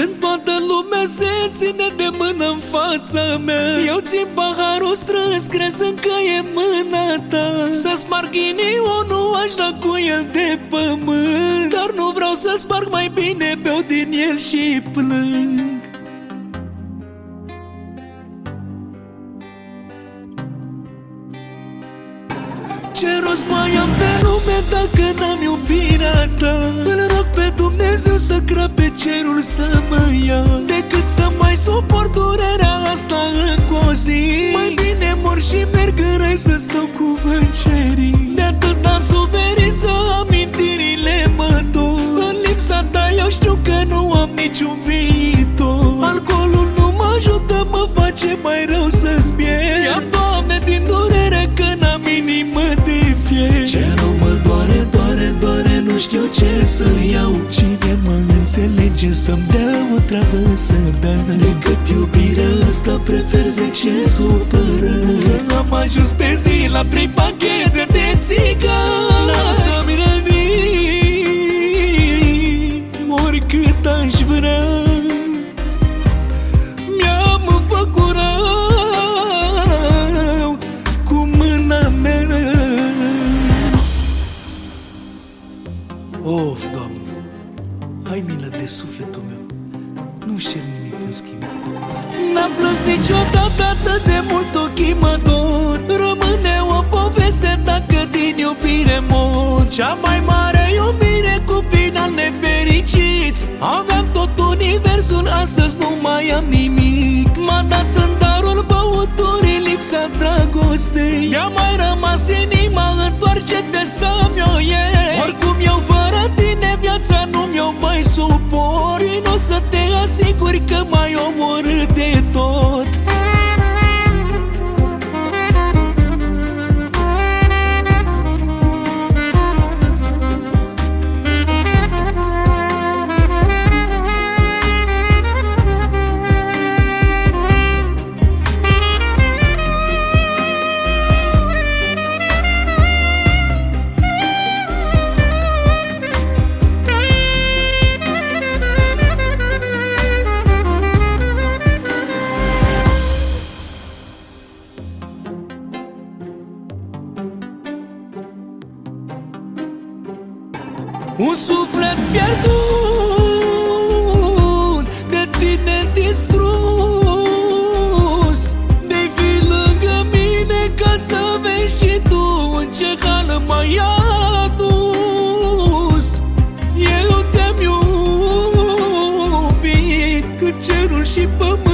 Când toată lumea se ține de mână în fața mea Eu țin paharul strâns crezând că e mâna ta. Să sparg nu aș da cu el de pământ. Dar nu vreau să sparg mai bine Beau din el și plâng. Ce rost mai am pe lume Dumnezeu să crăpe cerul să mă ia. Decât să mai suport durerea asta încă o zi. Mai bine mor și merg în rai să stau cu încerii De atâta suferință amintirile mă dor În lipsa ta eu știu că nu am niciun viitor. Alcoolul nu mă ajută, mă face mai rău să-ți pierd. Ia, Doamne, din durere că n-am inimă ce rău mă doare, doare, doare Nu știu ce să iau. Cine mă înțelege să-mi dea o travă să bea. Decât iubirea asta prefer zece supărări. Când am ajuns pe zi la trei pachete de țigări Lasă-mi revii Oricât aș vrea. Of, Doamne, ai milă de sufletul meu. Nu cer nimic în schimb. N-am plâns niciodată atât de mult ochii mă dor. Rămâne o poveste dacă din iubire mor. Cea mai mare iubire cu final nefericit. Aveam tot universul, astăzi nu mai am nimic. M-a dat în darul băuturii lipsa dragostei. Mi-a mai rămas inima, întoarce-te să-mi o iei mi-o mai suport Nu să te asiguri că mai omorât de tot Un suflet pierdut De tine distrus. De fi lângă mine ca să vezi și tu În ce hală mai adus. Eu te-am iubit Cât cerul și pământul